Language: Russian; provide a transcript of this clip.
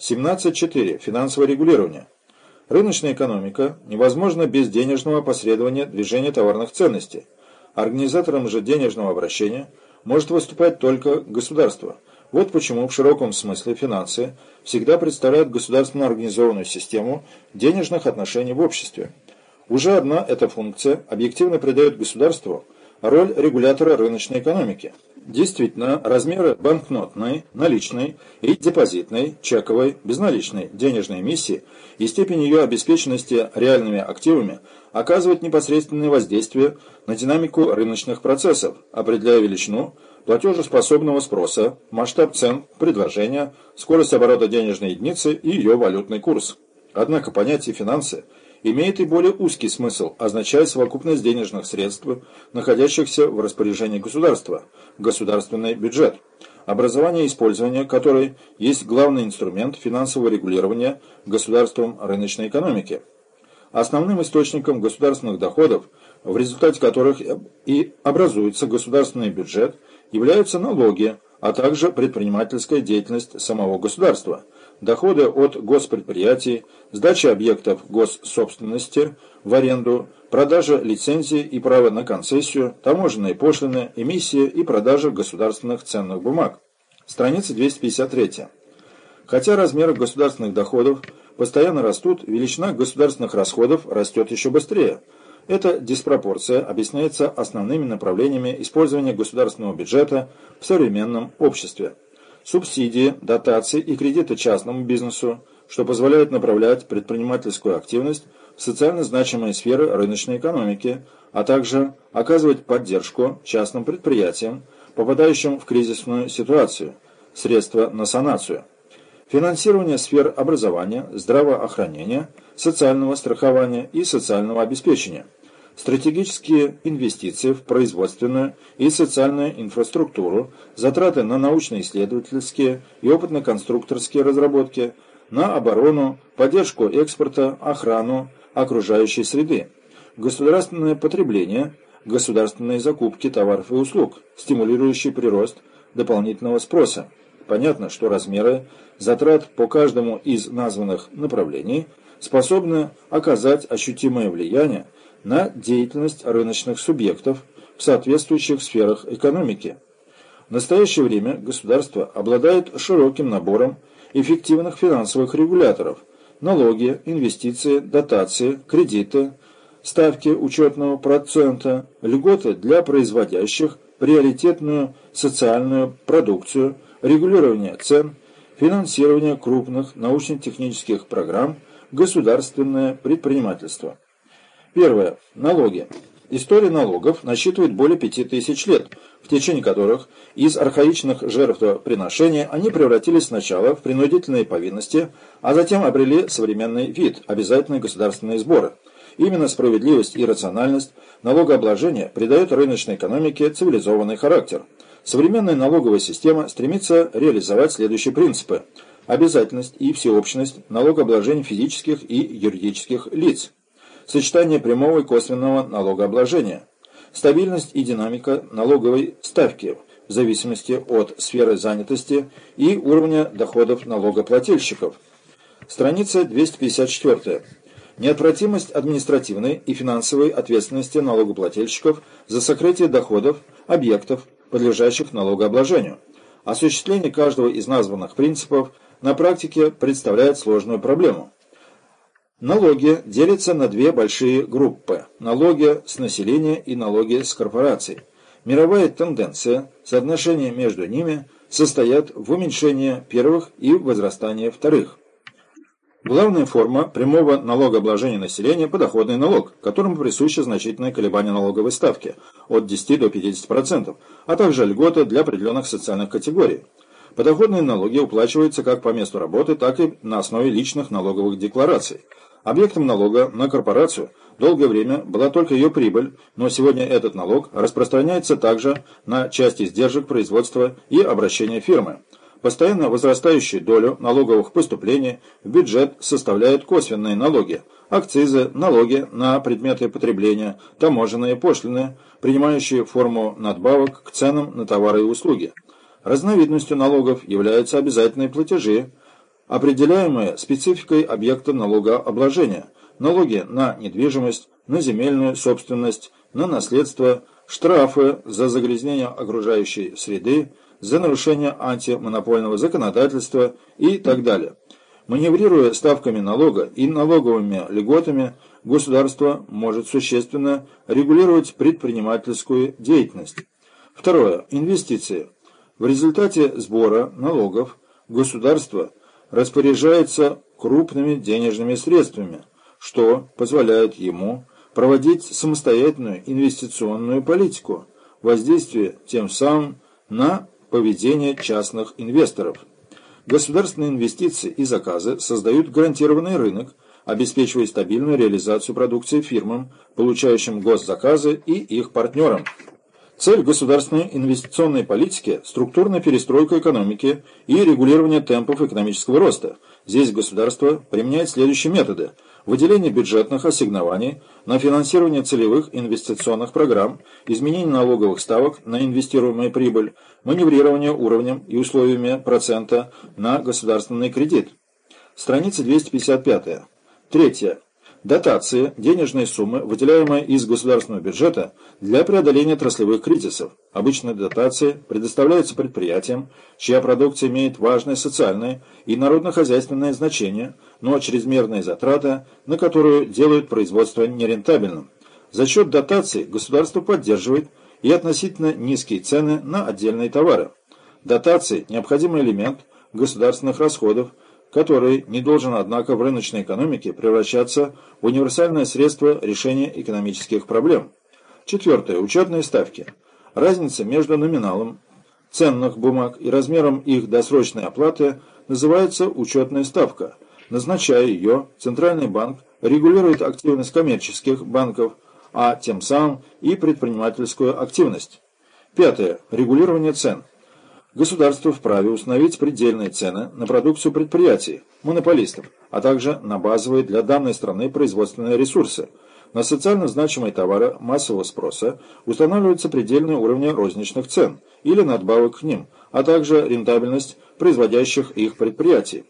17.4. Финансовое регулирование. Рыночная экономика невозможна без денежного посредования движения товарных ценностей. Организатором же денежного обращения может выступать только государство. Вот почему в широком смысле финансы всегда представляют государственно организованную систему денежных отношений в обществе. Уже одна эта функция объективно придает государству роль регулятора рыночной экономики. Действительно, размеры банкнотной, наличной и депозитной, чековой, безналичной денежной эмиссии и степень ее обеспеченности реальными активами оказывают непосредственное воздействие на динамику рыночных процессов, определяя величину платежеспособного спроса, масштаб цен, предложения, скорость оборота денежной единицы и ее валютный курс. Однако понятие «финансы» имеет и более узкий смысл, означая совокупность денежных средств, находящихся в распоряжении государства, государственный бюджет, образование и использование которой есть главный инструмент финансового регулирования государством рыночной экономики. Основным источником государственных доходов, в результате которых и образуется государственный бюджет, являются налоги, а также предпринимательская деятельность самого государства – доходы от госпредприятий, сдача объектов госсобственности в аренду, продажа лицензий и права на концессию, таможенные пошлины, эмиссия и продажа государственных ценных бумаг. Страница 253. Хотя размеры государственных доходов постоянно растут, величина государственных расходов растет еще быстрее. Эта диспропорция объясняется основными направлениями использования государственного бюджета в современном обществе субсидии, дотации и кредиты частному бизнесу, что позволяет направлять предпринимательскую активность в социально значимые сферы рыночной экономики, а также оказывать поддержку частным предприятиям, попадающим в кризисную ситуацию, средства на санацию. Финансирование сфер образования, здравоохранения, социального страхования и социального обеспечения – стратегические инвестиции в производственную и социальную инфраструктуру, затраты на научно-исследовательские и опытно-конструкторские разработки, на оборону, поддержку экспорта, охрану окружающей среды, государственное потребление, государственные закупки товаров и услуг, стимулирующий прирост дополнительного спроса. Понятно, что размеры затрат по каждому из названных направлений способны оказать ощутимое влияние на деятельность рыночных субъектов в соответствующих сферах экономики. В настоящее время государство обладает широким набором эффективных финансовых регуляторов – налоги, инвестиции, дотации, кредиты, ставки учетного процента, льготы для производящих, приоритетную социальную продукцию, регулирование цен, финансирование крупных научно-технических программ, государственное предпринимательство. Первое. Налоги. История налогов насчитывает более пяти тысяч лет, в течение которых из архаичных жертвоприношений они превратились сначала в принудительные повинности, а затем обрели современный вид – обязательные государственные сборы. Именно справедливость и рациональность налогообложения придают рыночной экономике цивилизованный характер. Современная налоговая система стремится реализовать следующие принципы – обязательность и всеобщность налогообложения физических и юридических лиц – сочетание прямого и косвенного налогообложения, стабильность и динамика налоговой ставки в зависимости от сферы занятости и уровня доходов налогоплательщиков. Страница 254. Неотвратимость административной и финансовой ответственности налогоплательщиков за сокрытие доходов объектов, подлежащих налогообложению. Осуществление каждого из названных принципов на практике представляет сложную проблему. Налоги делятся на две большие группы – налоги с населения и налоги с корпораций. Мировая тенденция, соотношение между ними состоят в уменьшении первых и возрастании вторых. Главная форма прямого налогообложения населения – подоходный налог, которому присуще значительное колебание налоговой ставки от 10 до 50%, а также льготы для определенных социальных категорий. Подоходные налоги уплачиваются как по месту работы, так и на основе личных налоговых деклараций – Объектом налога на корпорацию долгое время была только ее прибыль, но сегодня этот налог распространяется также на часть издержек производства и обращения фирмы. Постоянно возрастающую долю налоговых поступлений в бюджет составляют косвенные налоги, акцизы, налоги на предметы потребления, таможенные пошлины, принимающие форму надбавок к ценам на товары и услуги. Разновидностью налогов являются обязательные платежи, определяемые спецификой объекта налогообложения, налоги на недвижимость, на земельную собственность, на наследство, штрафы за загрязнение окружающей среды, за нарушение антимонопольного законодательства и так далее. Маневрируя ставками налога и налоговыми льготами, государство может существенно регулировать предпринимательскую деятельность. Второе. Инвестиции. В результате сбора налогов государство распоряжается крупными денежными средствами, что позволяет ему проводить самостоятельную инвестиционную политику, воздействие тем самым на поведение частных инвесторов. Государственные инвестиции и заказы создают гарантированный рынок, обеспечивая стабильную реализацию продукции фирмам, получающим госзаказы и их партнерам. Цель государственной инвестиционной политики – структурная перестройка экономики и регулирование темпов экономического роста. Здесь государство применяет следующие методы – выделение бюджетных ассигнований на финансирование целевых инвестиционных программ, изменение налоговых ставок на инвестируемую прибыль, маневрирование уровнем и условиями процента на государственный кредит. Страница 255. Третье. Дотации – денежные суммы, выделяемые из государственного бюджета для преодоления отраслевых кризисов. Обычно дотации предоставляются предприятиям, чья продукция имеет важное социальное и народно-хозяйственное значение, но чрезмерные затраты, на которую делают производство нерентабельным. За счет дотаций государство поддерживает и относительно низкие цены на отдельные товары. Дотации – необходимый элемент государственных расходов, который не должен, однако, в рыночной экономике превращаться в универсальное средство решения экономических проблем. Четвертое. Учетные ставки. Разница между номиналом ценных бумаг и размером их досрочной оплаты называется учетная ставка. Назначая ее, Центральный банк регулирует активность коммерческих банков, а тем самым и предпринимательскую активность. Пятое. Регулирование цен. Государство вправе установить предельные цены на продукцию предприятий, монополистов, а также на базовые для данной страны производственные ресурсы. На социально значимые товары массового спроса устанавливаются предельные уровни розничных цен или надбавок к ним, а также рентабельность производящих их предприятий.